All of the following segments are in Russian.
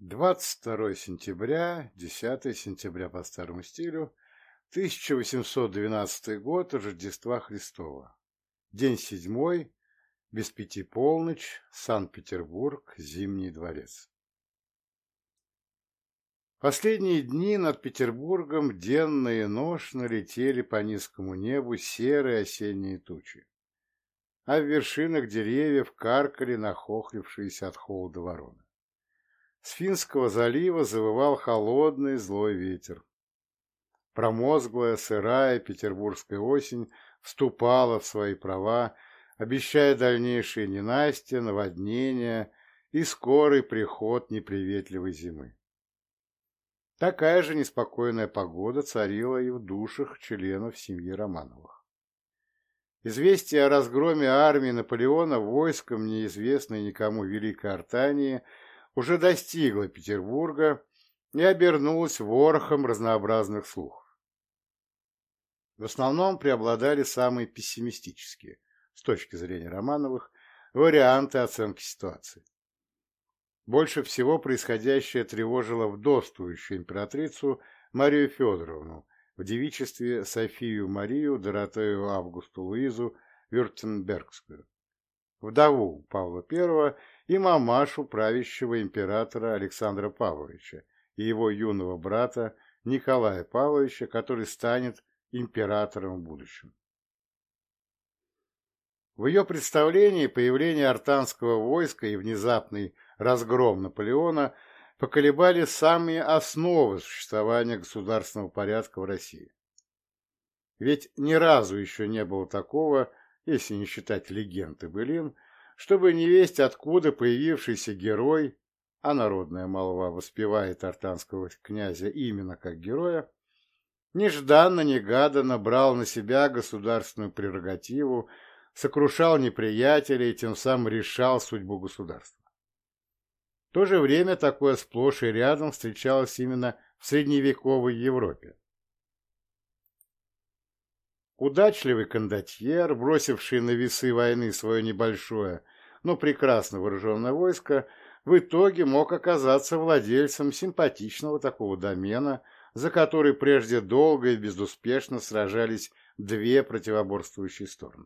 22 сентября, 10 сентября по старому стилю, 1812 год Рождества Христова. День седьмой, без пяти полночь, Санкт-Петербург, Зимний дворец. Последние дни над Петербургом денно и ношно летели по низкому небу серые осенние тучи, а в вершинах деревьев каркали нахохлившиеся от холода вороны. С Финского залива завывал холодный злой ветер. Промозглая, сырая петербургская осень вступала в свои права, обещая дальнейшие ненастья, наводнения и скорый приход неприветливой зимы. Такая же неспокойная погода царила и в душах членов семьи Романовых. Известие о разгроме армии Наполеона войском неизвестной никому Великой Артании уже достигла Петербурга и обернулась ворохом разнообразных слухов. В основном преобладали самые пессимистические, с точки зрения Романовых, варианты оценки ситуации. Больше всего происходящее тревожило вдовствующую императрицу Марию Федоровну в девичестве Софию Марию Доротею Августу Луизу Вюртембергскую, вдову Павла I и мамашу правящего императора Александра Павловича и его юного брата Николая Павловича, который станет императором в будущем. В ее представлении появление артанского войска и внезапный разгром Наполеона поколебали самые основы существования государственного порядка в России. Ведь ни разу еще не было такого, если не считать легенды былин, чтобы не весть откуда появившийся герой, а народная молва воспевает артанского князя именно как героя, нежданно-негаданно брал на себя государственную прерогативу, сокрушал неприятелей и тем самым решал судьбу государства. В то же время такое сплошь и рядом встречалось именно в средневековой Европе. Удачливый кондотьер, бросивший на весы войны свое небольшое, но прекрасно вооруженное войско, в итоге мог оказаться владельцем симпатичного такого домена, за который прежде долго и безуспешно сражались две противоборствующие стороны.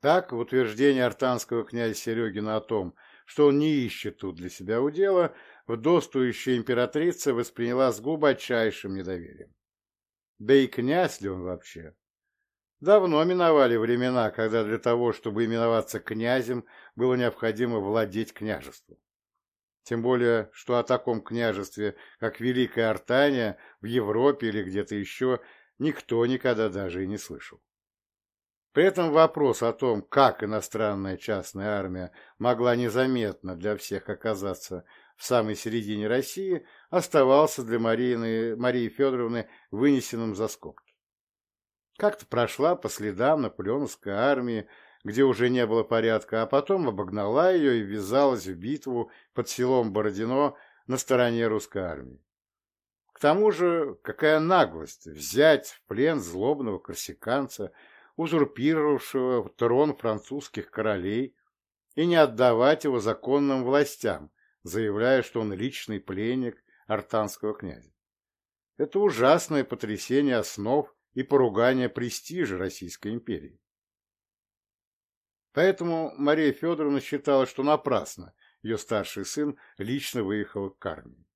Так, в утверждении артанского князя Серегина о том, что он не ищет тут для себя удела, вдостующая императрица восприняла с глубочайшим недоверием. Да и князь ли он вообще? Давно миновали времена, когда для того, чтобы именоваться князем, было необходимо владеть княжеством. Тем более, что о таком княжестве, как Великая Артания, в Европе или где-то еще, никто никогда даже и не слышал. При этом вопрос о том, как иностранная частная армия могла незаметно для всех оказаться в самой середине России, оставался для Марины, Марии Федоровны вынесенным за скобки. Как-то прошла по следам наполеоновской армии, где уже не было порядка, а потом обогнала ее и ввязалась в битву под селом Бородино на стороне русской армии. К тому же, какая наглость взять в плен злобного корсиканца – узурпировавшего трон французских королей, и не отдавать его законным властям, заявляя, что он личный пленник артанского князя. Это ужасное потрясение основ и поругание престижа Российской империи. Поэтому Мария Федоровна считала, что напрасно ее старший сын лично выехал к армии.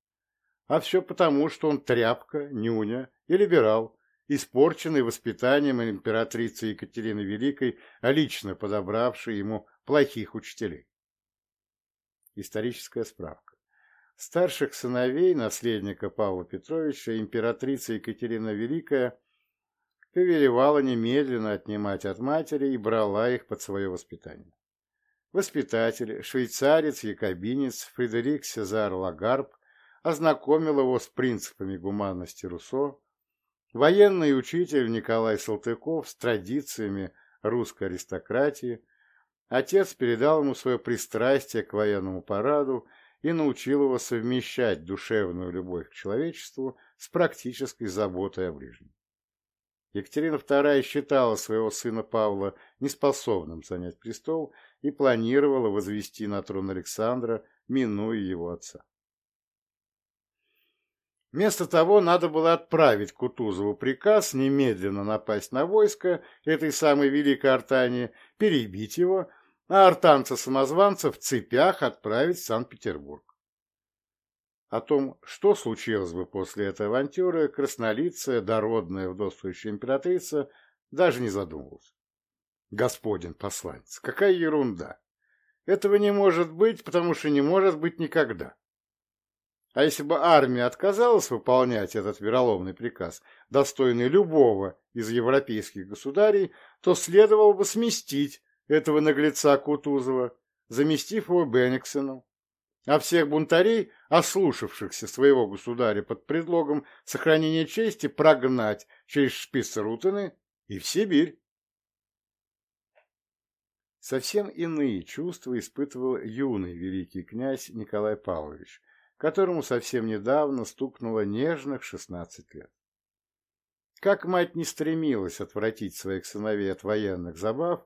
А все потому, что он тряпка, нюня и либерал, испорченный воспитанием императрицы Екатерины Великой, а лично подобравший ему плохих учителей. Историческая справка. Старших сыновей наследника Павла Петровича императрица Екатерина Великая повелевала немедленно отнимать от матери и брала их под свое воспитание. Воспитатель, швейцарец-якобинец Фредерик Сезар Лагарб ознакомил его с принципами гуманности Руссо, Военный учитель Николай Салтыков с традициями русской аристократии, отец передал ему свое пристрастие к военному параду и научил его совмещать душевную любовь к человечеству с практической заботой о ближнем. Екатерина II считала своего сына Павла неспособным занять престол и планировала возвести на трон Александра минуя его отца. Вместо того надо было отправить Кутузову приказ немедленно напасть на войско этой самой великой Артании, перебить его, а артанца-самозванца в цепях отправить в Санкт-Петербург. О том, что случилось бы после этой авантюры, краснолицая, дородная вдовствующая императрица даже не задумывалась. Господин посланец, какая ерунда! Этого не может быть, потому что не может быть никогда. А если бы армия отказалась выполнять этот вероломный приказ, достойный любого из европейских государей, то следовало бы сместить этого наглеца Кутузова, заместив его Бенниксеном, а всех бунтарей, ослушавшихся своего государя под предлогом сохранения чести, прогнать через Шпицерутены и в Сибирь. Совсем иные чувства испытывал юный великий князь Николай Павлович, которому совсем недавно стукнуло нежных шестнадцать лет. Как мать не стремилась отвратить своих сыновей от военных забав,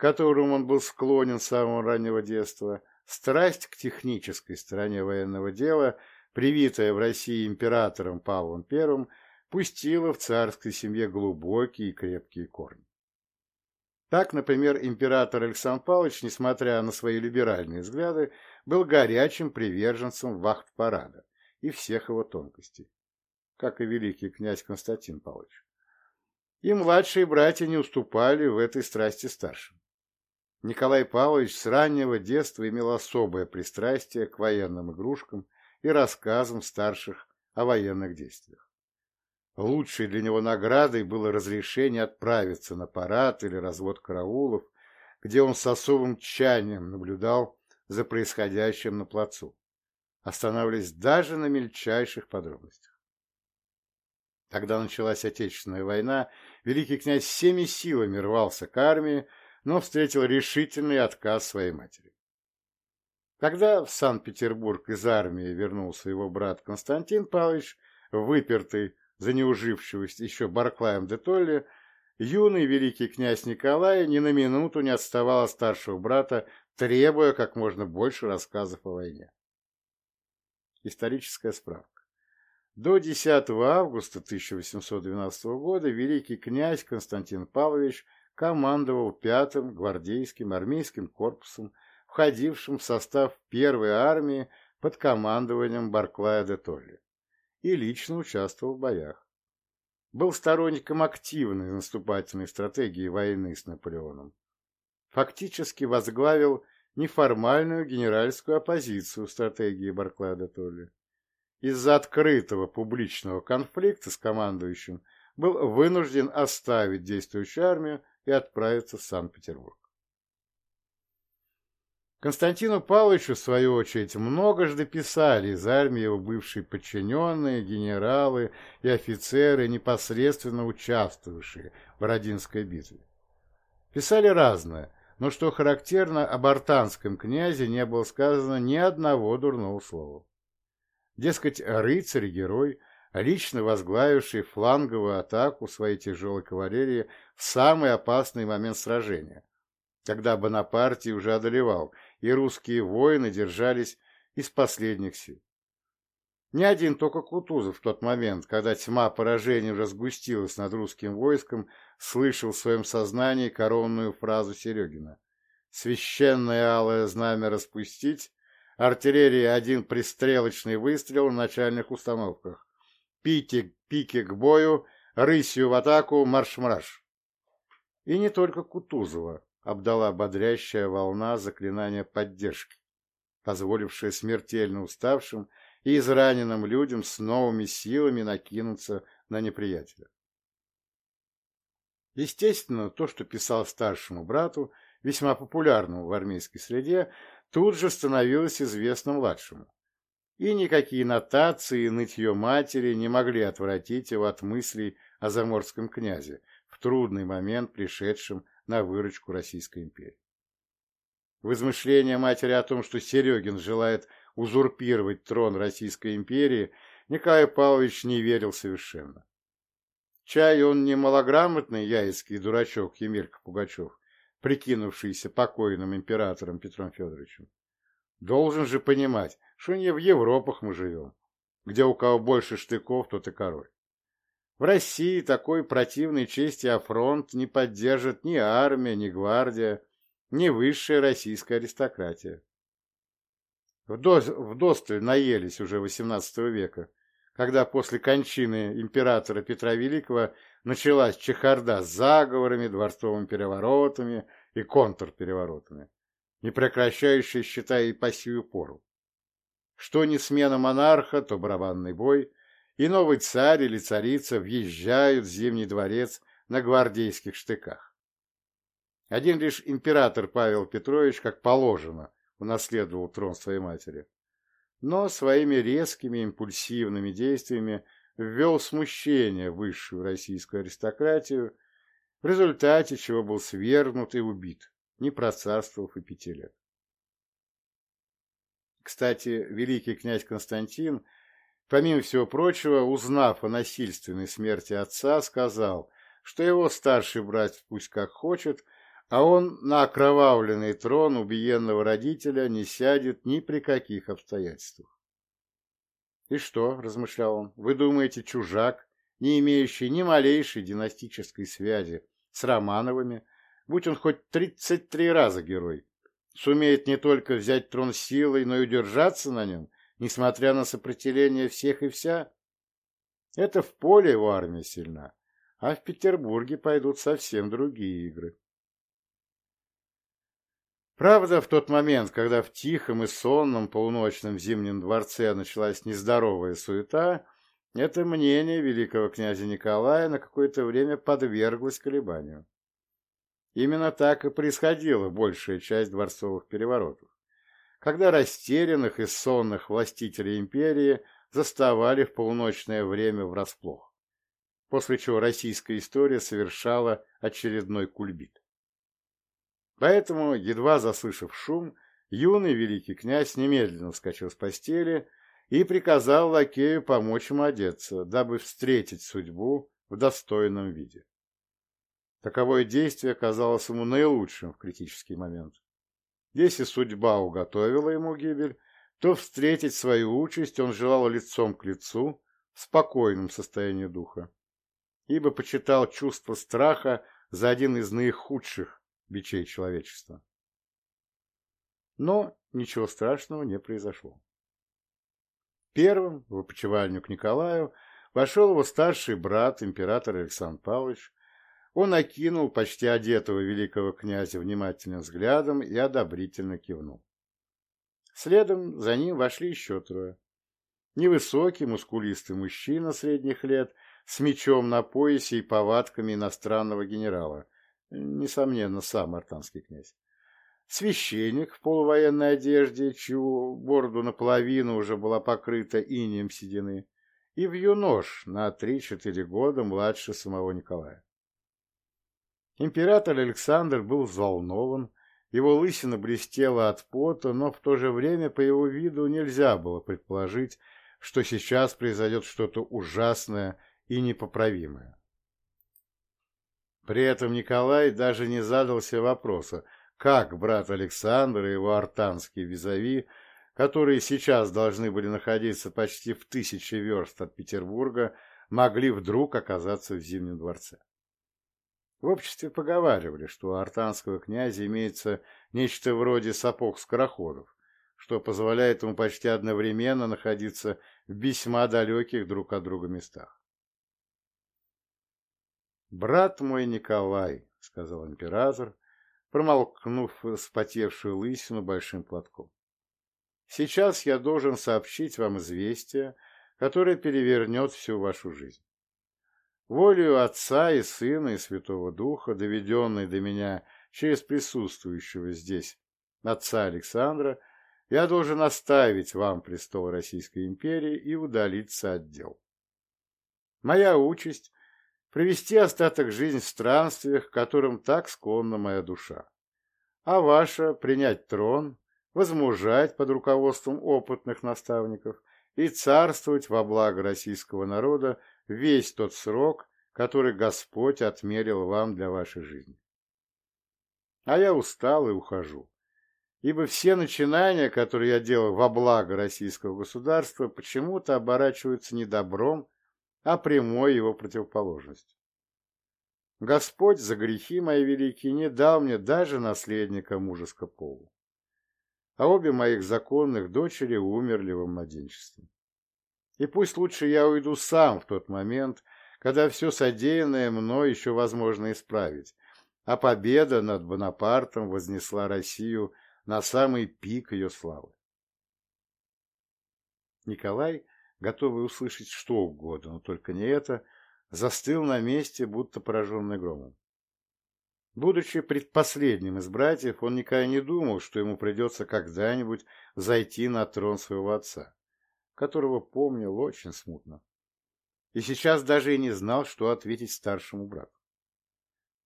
которым он был склонен с самого раннего детства, страсть к технической стороне военного дела, привитая в России императором Павлом I, пустила в царской семье глубокие и крепкие корни. Так, например, император Александр Павлович, несмотря на свои либеральные взгляды, был горячим приверженцем вахт-парада и всех его тонкостей, как и великий князь Константин Павлович. И младшие братья не уступали в этой страсти старшим. Николай Павлович с раннего детства имел особое пристрастие к военным игрушкам и рассказам старших о военных действиях. Лучшей для него наградой было разрешение отправиться на парад или развод караулов, где он с особым тщанием наблюдал за происходящим на плацу, останавливаясь даже на мельчайших подробностях. Когда началась Отечественная война, великий князь всеми силами рвался к армии, но встретил решительный отказ своей матери. Когда в Санкт-Петербург из армии вернулся его брат Константин Павлович, выпертый за неужившегося еще Барклаем де Толли, юный великий князь Николай ни на минуту не отставал от старшего брата, требуя как можно больше рассказов о войне. Историческая справка. До 10 августа 1812 года великий князь Константин Павлович командовал пятым гвардейским армейским корпусом, входившим в состав первой армии под командованием Барклая де Толли и лично участвовал в боях. Был сторонником активной наступательной стратегии войны с Наполеоном. Фактически возглавил неформальную генеральскую оппозицию стратегии Барклая де Толли. Из-за открытого публичного конфликта с командующим был вынужден оставить действующую армию и отправиться в Санкт-Петербург. Константину Павловичу, в свою очередь, многожды писали из армии его бывшие подчиненные, генералы и офицеры, непосредственно участвовавшие в Родинской битве. Писали разное, но, что характерно, об артанском князе не было сказано ни одного дурного слова. Дескать, рыцарь-герой, лично возглавивший фланговую атаку своей тяжелой кавалерии в самый опасный момент сражения, когда Бонапартий уже одолевал, и русские воины держались из последних сил. Не один только Кутузов в тот момент, когда тьма поражения уже сгустилась над русским войском, слышал в своем сознании коронную фразу Серегина. «Священное алое знамя распустить, артиллерия один пристрелочный выстрел в начальных установках, пики, пики к бою, рысью в атаку, марш-марш». И не только Кутузова, обдала бодрящая волна заклинания поддержки, позволившая смертельно уставшим и израненным людям с новыми силами накинуться на неприятеля. Естественно, то, что писал старшему брату, весьма популярному в армейской среде, тут же становилось известно младшему. И никакие нотации и нытье матери не могли отвратить его от мыслей о заморском князе, в трудный момент пришедшем на выручку Российской империи. В матери о том, что Серегин желает узурпировать трон Российской империи, Николай Павлович не верил совершенно. Чай он не малограмотный яицкий дурачок Емелька Пугачев, прикинувшийся покойным императором Петром Федоровичем. Должен же понимать, что не в Европах мы живем, где у кого больше штыков, тот и король. В России такой противной чести афронт не поддержит ни армия, ни гвардия, ни высшая российская аристократия. Вдосталь наелись уже XVIII века, когда после кончины императора Петра Великого началась чехарда с заговорами, дворцовыми переворотами и контрпереворотами, не прекращающая, считай, и по сию пору. Что не смена монарха, то барабанный бой, и новый царь или царица въезжают в Зимний дворец на гвардейских штыках. Один лишь император Павел Петрович, как положено, унаследовал трон своей матери, но своими резкими импульсивными действиями ввел смущение в высшую российскую аристократию, в результате чего был свергнут и убит, не процарствовав и пяти лет. Кстати, великий князь Константин, помимо всего прочего, узнав о насильственной смерти отца, сказал, что его старший брат пусть как хочет – а он на окровавленный трон убиенного родителя не сядет ни при каких обстоятельствах. «И что?» — размышлял он. «Вы думаете, чужак, не имеющий ни малейшей династической связи с Романовыми, будь он хоть тридцать три раза герой, сумеет не только взять трон силой, но и удержаться на нем, несмотря на сопротивление всех и вся? Это в поле его армия сильна, а в Петербурге пойдут совсем другие игры». Правда, в тот момент, когда в тихом и сонном полуночном зимнем дворце началась нездоровая суета, это мнение великого князя Николая на какое-то время подверглось колебанию. Именно так и происходила большая часть дворцовых переворотов, когда растерянных и сонных властителей империи заставали в полуночное время врасплох, после чего российская история совершала очередной кульбит. Поэтому, едва заслышав шум, юный великий князь немедленно вскочил с постели и приказал лакею помочь ему одеться, дабы встретить судьбу в достойном виде. Таковое действие казалось ему наилучшим в критический момент. Если судьба уготовила ему гибель, то встретить свою участь он желал лицом к лицу в спокойном состоянии духа, ибо почитал чувство страха за один из наихудших бичей человечества. Но ничего страшного не произошло. Первым в опочивальню к Николаю вошел его старший брат, император Александр Павлович. Он окинул почти одетого великого князя внимательным взглядом и одобрительно кивнул. Следом за ним вошли еще трое. Невысокий, мускулистый мужчина средних лет с мечом на поясе и повадками иностранного генерала – несомненно, сам артанский князь. Священник в полувоенной одежде, чью бороду наполовину уже была покрыта инием седины, и вьюнож на три-четыре года младше самого Николая. Император Александр был взволнован, его лысина блестела от пота, но в то же время по его виду нельзя было предположить, что сейчас произойдет что-то ужасное и непоправимое. При этом Николай даже не задался вопроса, как брат Александр и его артанский визави, которые сейчас должны были находиться почти в тысячи верст от Петербурга, могли вдруг оказаться в Зимнем дворце. В обществе поговаривали, что у артанского князя имеется нечто вроде сапог-скороходов, что позволяет ему почти одновременно находиться в весьма далеких друг от друга местах. «Брат мой Николай», — сказал император, промолкнув вспотевшую лысину большим платком. «Сейчас я должен сообщить вам известие, которое перевернет всю вашу жизнь. Волею Отца и Сына и Святого Духа, доведенной до меня через присутствующего здесь отца Александра, я должен оставить вам престол Российской империи и удалиться от дел. Моя участь провести остаток жизни в странствиях, которым так склонна моя душа. А ваша — принять трон, возмужать под руководством опытных наставников и царствовать во благо российского народа весь тот срок, который Господь отмерил вам для вашей жизни. А я устал и ухожу. ибо все начинания, которые я делал во благо российского государства, почему-то оборачиваются не добром, а прямой его противоположностью. Господь за грехи мои великие не дал мне даже наследника мужеско полу. А обе моих законных дочери умерли во младенчестве. И пусть лучше я уйду сам в тот момент, когда все содеянное мной еще возможно исправить, а победа над Бонапартом вознесла Россию на самый пик ее славы. Николай, готовый услышать что угодно, но только не это, застыл на месте, будто пораженный громом. Будучи предпоследним из братьев, он никогда не думал, что ему придется когда-нибудь зайти на трон своего отца, которого помнил очень смутно. И сейчас даже и не знал, что ответить старшему брату.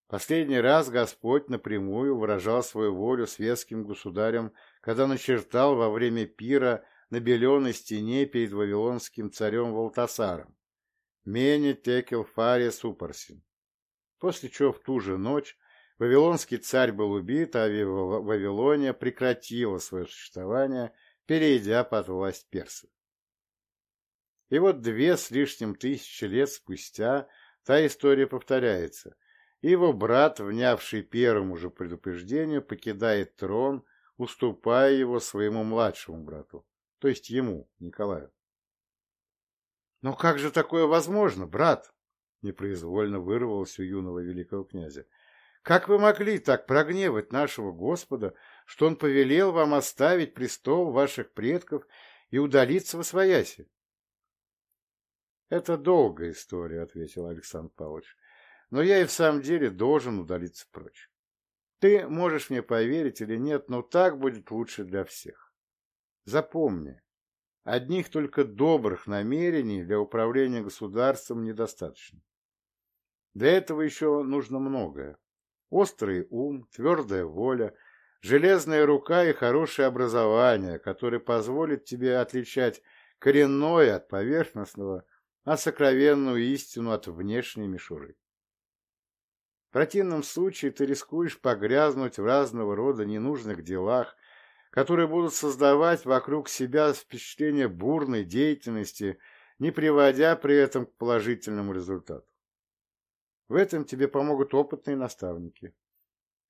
Последний раз Господь напрямую выражал свою волю светским государям, когда начертал во время пира на беленой стене перед вавилонским царем Валтасаром «Мене текел фаре супарсин», после чего в ту же ночь Вавилонский царь был убит, а Вавилония прекратила свое существование, перейдя под власть персов. И вот две с лишним тысячи лет спустя та история повторяется, его брат, внявший первому же предупреждению, покидает трон, уступая его своему младшему брату, то есть ему, Николаю. «Но как же такое возможно, брат?» — непроизвольно вырвалось у юного великого князя. «Как вы могли так прогневать нашего Господа, что он повелел вам оставить престол ваших предков и удалиться во свояси?» «Это долгая история», — ответил Александр Павлович но я и в самом деле должен удалиться прочь. Ты можешь мне поверить или нет, но так будет лучше для всех. Запомни, одних только добрых намерений для управления государством недостаточно. Для этого еще нужно многое. Острый ум, твердая воля, железная рука и хорошее образование, которое позволит тебе отличать коренное от поверхностного, а сокровенную истину от внешней мишуры противном случае ты рискуешь погрязнуть в разного рода ненужных делах, которые будут создавать вокруг себя впечатление бурной деятельности, не приводя при этом к положительному результату. В этом тебе помогут опытные наставники.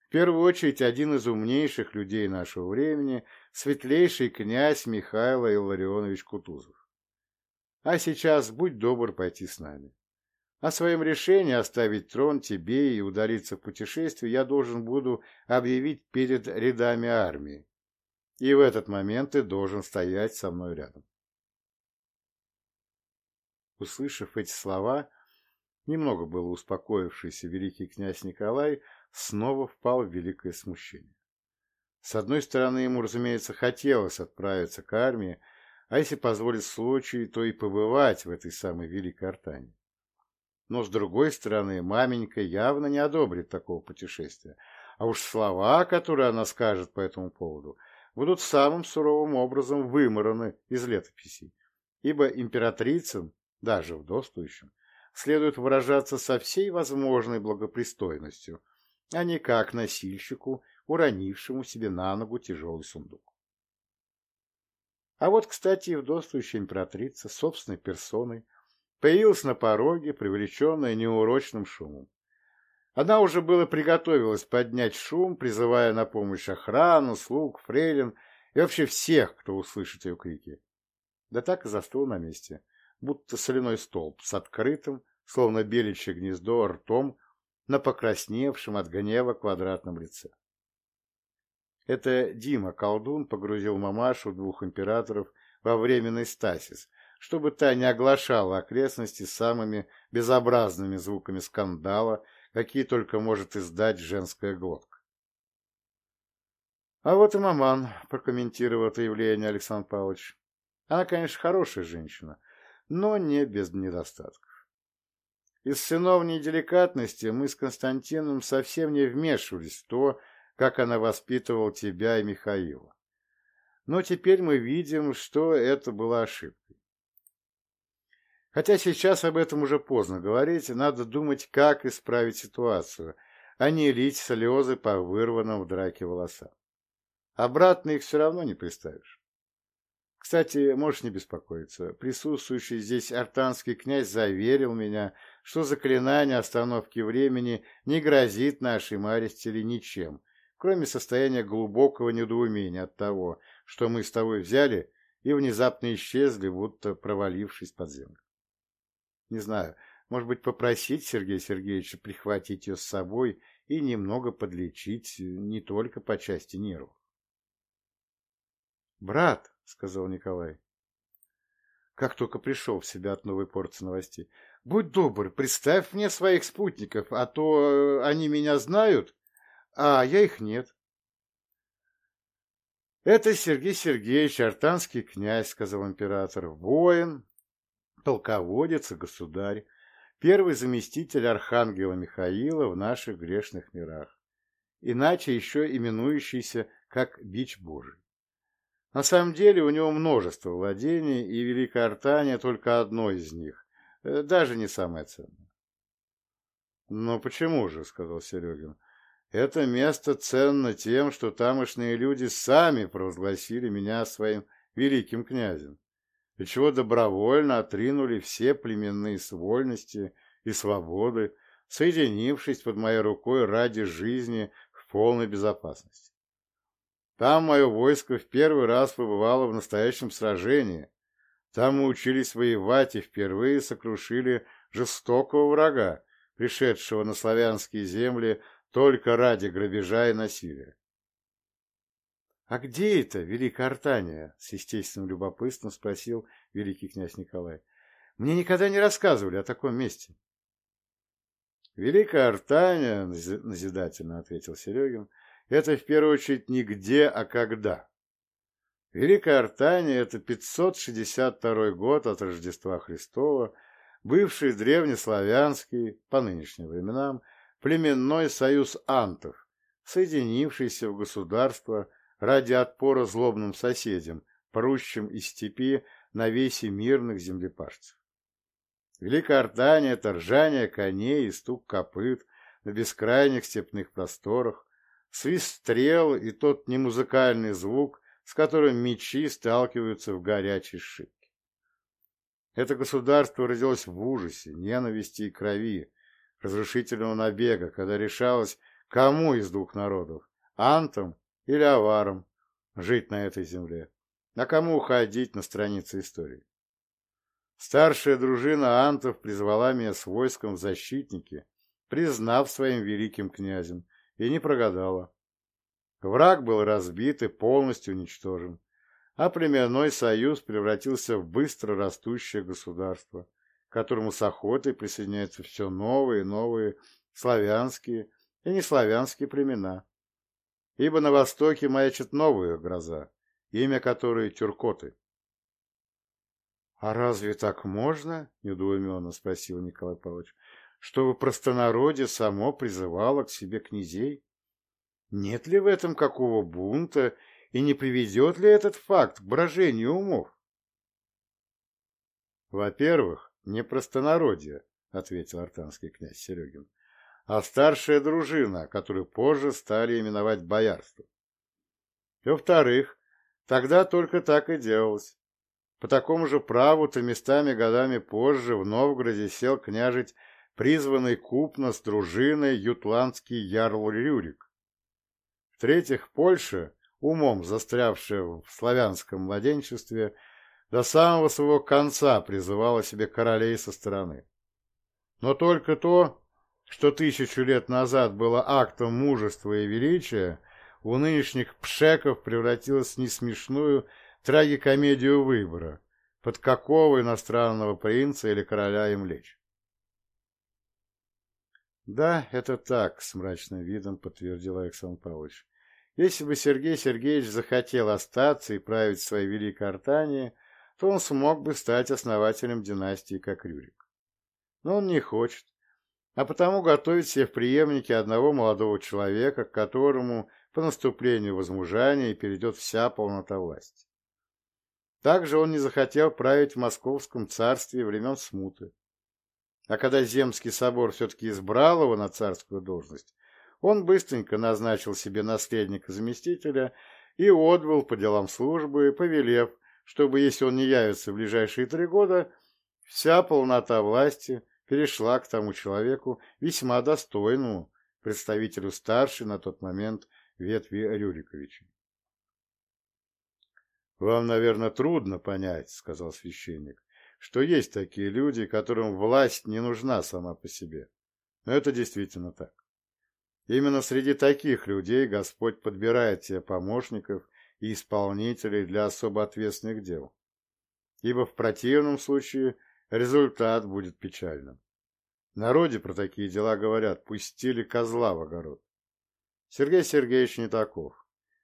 В первую очередь один из умнейших людей нашего времени, светлейший князь Михаил Илларионович Кутузов. А сейчас будь добр пойти с нами. О своем решении оставить трон тебе и удалиться в путешествие я должен буду объявить перед рядами армии. И в этот момент ты должен стоять со мной рядом. Услышав эти слова, немного было успокоившийся великий князь Николай снова впал в великое смущение. С одной стороны, ему, разумеется, хотелось отправиться к армии, а если позволит случай, то и побывать в этой самой великой артане. Но, с другой стороны, маменька явно не одобрит такого путешествия. А уж слова, которые она скажет по этому поводу, будут самым суровым образом вымораны из летописей. Ибо императрицам, даже вдовствующим, следует выражаться со всей возможной благопристойностью, а не как носильщику, уронившему себе на ногу тяжелый сундук. А вот, кстати, и вдовствующая императрица собственной персоной появилась на пороге, привлеченная неурочным шумом. Она уже было приготовилась поднять шум, призывая на помощь охрану, слуг, фрейлин и вообще всех, кто услышит ее крики. Да так и застыл на месте, будто соляной столб с открытым, словно беличье гнездо, ртом на покрасневшем от гнева квадратном лице. Это Дима, колдун, погрузил мамашу двух императоров во временный стасис, чтобы та не оглашала окрестности самыми безобразными звуками скандала, какие только может издать женская глотка. А вот и маман, прокомментировал это явление Александр Павлович. Она, конечно, хорошая женщина, но не без недостатков. Из сыновней деликатности мы с Константином совсем не вмешивались в то, как она воспитывала тебя и Михаила. Но теперь мы видим, что это была ошибка. Хотя сейчас об этом уже поздно говорить, надо думать, как исправить ситуацию, а не лить слезы по вырванным в драке волосам. Обратно их все равно не приставишь. Кстати, можешь не беспокоиться. Присутствующий здесь артанский князь заверил меня, что заклинание остановки времени не грозит нашей Маристеле ничем, кроме состояния глубокого недоумения от того, что мы с тобой взяли и внезапно исчезли, будто провалившись под землю. Не знаю, может быть, попросить Сергея Сергеевича прихватить ее с собой и немного подлечить не только по части нервов. «Брат», — сказал Николай, как только пришел в себя от новой порции новостей, — «будь добр, представь мне своих спутников, а то э, они меня знают, а я их нет». «Это Сергей Сергеевич, артанский князь», — сказал император, — «воин, полководец и государь, первый заместитель архангела Михаила в наших грешных мирах, иначе еще именующийся как Бич Божий. На самом деле у него множество владений, и Великая Артания только одно из них, э, даже не самое ценное. «Но почему же?» — сказал Серегин. «Это место ценно тем, что тамошние люди сами провозгласили меня своим великим князем, и чего добровольно отринули все племенные вольности и свободы, соединившись под моей рукой ради жизни в полной безопасности. Там мое войско в первый раз побывало в настоящем сражении. Там мы учились воевать и впервые сокрушили жестокого врага, пришедшего на славянские земли только ради грабежа и насилия. — А где это, Великая Артания? — с естественным любопытством спросил великий князь Николай. — Мне никогда не рассказывали о таком месте. — Великая Артания, — назидательно ответил Серегин, — это в первую очередь не где, а когда. Великая Артания – это 562 год от Рождества Христова, бывший древнеславянский, по нынешним временам, племенной союз антов, соединившийся в государство ради отпора злобным соседям, прущим из степи на весе мирных землепашцев. Великая Артания – это ржание коней и стук копыт на бескрайних степных просторах, свист стрел и тот немузыкальный звук, с которым мечи сталкиваются в горячей шибке. Это государство родилось в ужасе, ненависти и крови, разрушительного набега, когда решалось, кому из двух народов, антам или аварам, жить на этой земле, а кому уходить на страницы истории. Старшая дружина антов призвала меня с войском в защитники, признав своим великим князем, и не прогадала. Враг был разбит и полностью уничтожен, а племенной союз превратился в быстро растущее государство, которому с охотой присоединяются все новые и новые славянские и неславянские племена. Ибо на востоке маячит новая гроза, имя которой Тюркоты. — А разве так можно? — недоуменно спросил Николай Павлович чтобы простонародье само призывало к себе князей? Нет ли в этом какого бунта, и не приведет ли этот факт к брожению умов? Во-первых, не простонародье, ответил артанский князь Серегин, а старшая дружина, которую позже стали именовать боярством. Во-вторых, тогда только так и делалось. По такому же праву-то местами годами позже в Новгороде сел княжить призванный купно с дружиной ютландский ярл Рюрик. В-третьих, Польша, умом застрявшая в славянском младенчестве, до самого своего конца призывала себе королей со стороны. Но только то, что тысячу лет назад было актом мужества и величия, у нынешних пшеков превратилось в несмешную трагикомедию выбора, под какого иностранного принца или короля им лечь. Да, это так, с мрачным видом подтвердил Александр Павлович. Если бы Сергей Сергеевич захотел остаться и править своей великой Артании, то он смог бы стать основателем династии, как Рюрик. Но он не хочет, а потому готовит себе в преемнике одного молодого человека, к которому по наступлению возмужания перейдет вся полнота власти. Также он не захотел править в московском царстве времен смуты. А когда Земский собор все-таки избрал его на царскую должность, он быстренько назначил себе наследника-заместителя и отбыл по делам службы, повелев, чтобы, если он не явится в ближайшие три года, вся полнота власти перешла к тому человеку, весьма достойному, представителю старшей на тот момент ветви Рюриковича. «Вам, наверное, трудно понять, — сказал священник, — что есть такие люди, которым власть не нужна сама по себе. Но это действительно так. Именно среди таких людей Господь подбирает себе помощников и исполнителей для особо ответственных дел. Ибо в противном случае результат будет печальным. В народе про такие дела говорят, пустили козла в огород. Сергей Сергеевич не таков,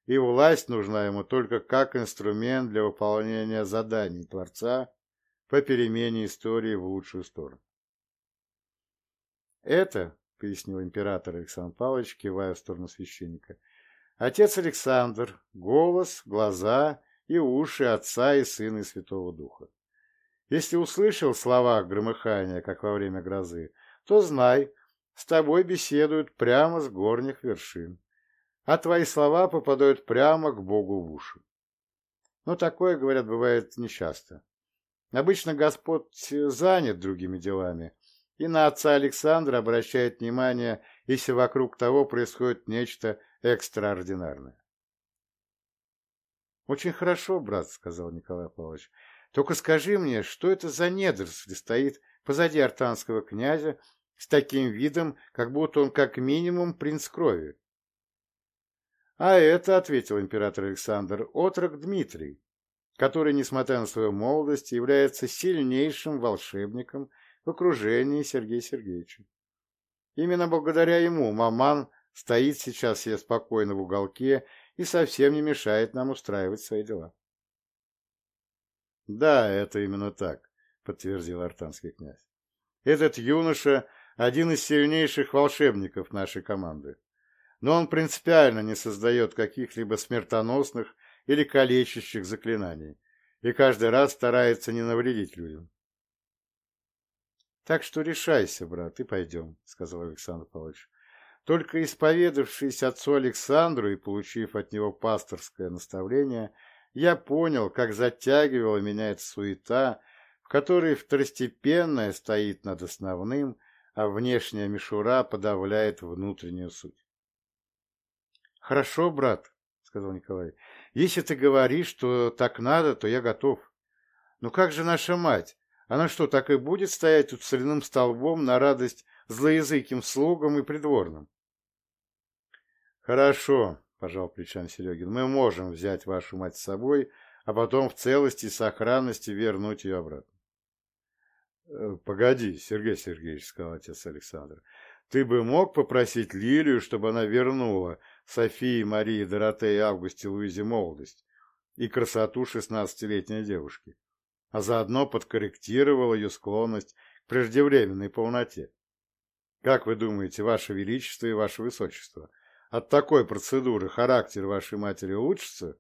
и власть нужна ему только как инструмент для выполнения заданий Творца по перемене истории в лучшую сторону. Это, пояснил император Александр Павлович, кивая в сторону священника, отец Александр, голос, глаза и уши отца и сына и святого духа. Если услышал слова громыхания, как во время грозы, то знай, с тобой беседуют прямо с горних вершин, а твои слова попадают прямо к Богу в уши. Но такое, говорят, бывает нечасто. Обычно Господь занят другими делами, и на отца Александра обращает внимание, если вокруг того происходит нечто экстраординарное. «Очень хорошо, брат», — сказал Николай Павлович. «Только скажи мне, что это за недоросль стоит позади артанского князя с таким видом, как будто он как минимум принц крови?» «А это, — ответил император Александр, — отрок Дмитрий, который, несмотря на свою молодость, является сильнейшим волшебником в окружении Сергея Сергеевича. Именно благодаря ему маман стоит сейчас себе спокойно в уголке и совсем не мешает нам устраивать свои дела. «Да, это именно так», — подтвердил артанский князь. «Этот юноша — один из сильнейших волшебников нашей команды. Но он принципиально не создает каких-либо смертоносных или калечащих заклинаний и каждый раз старается не навредить людям. Так что решайся, брат, и пойдем, — сказал Александр Павлович. Только исповедавшись отцу Александру и получив от него пасторское наставление, я понял, как затягивала меня эта суета, в которой второстепенное стоит над основным, а внешняя мишура подавляет внутреннюю суть. — Хорошо, брат, — сказал Николай. — Если ты говоришь, что так надо, то я готов. Но как же наша мать? Она что, так и будет стоять тут соляным столбом на радость злоязыким слугам и придворным? Хорошо, пожал плечами Серегин, мы можем взять вашу мать с собой, а потом в целости и сохранности вернуть ее обратно. «Э, погоди, Сергей Сергеевич, сказал отец Александр, ты бы мог попросить Лилию, чтобы она вернула Софии, Марии, Доротее, Августе, Луизе молодость и красоту шестнадцатилетней девушки? а заодно подкорректировал ее склонность к преждевременной полноте. Как вы думаете, Ваше Величество и Ваше Высочество, от такой процедуры характер вашей матери улучшится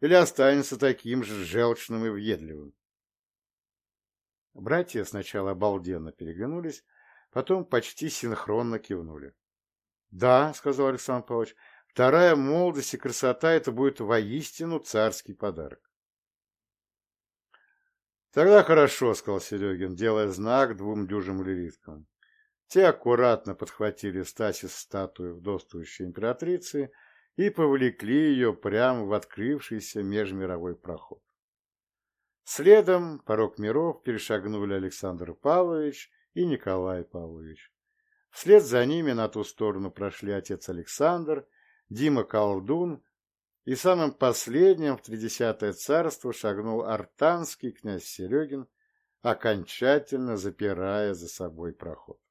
или останется таким же желчным и въедливым? Братья сначала обалденно переглянулись, потом почти синхронно кивнули. — Да, — сказал Александр Павлович, — вторая молодость и красота — это будет воистину царский подарок. Тогда хорошо, сказал Серегин, делая знак двум дюжим лириткам. Те аккуратно подхватили Стасис статую вдовствующей императрицы и повлекли ее прямо в открывшийся межмировой проход. Следом порог миров перешагнули Александр Павлович и Николай Павлович. Вслед за ними на ту сторону прошли отец Александр, Дима Колдун и самым последним в Тридесятое царство шагнул артанский князь Серегин, окончательно запирая за собой проход.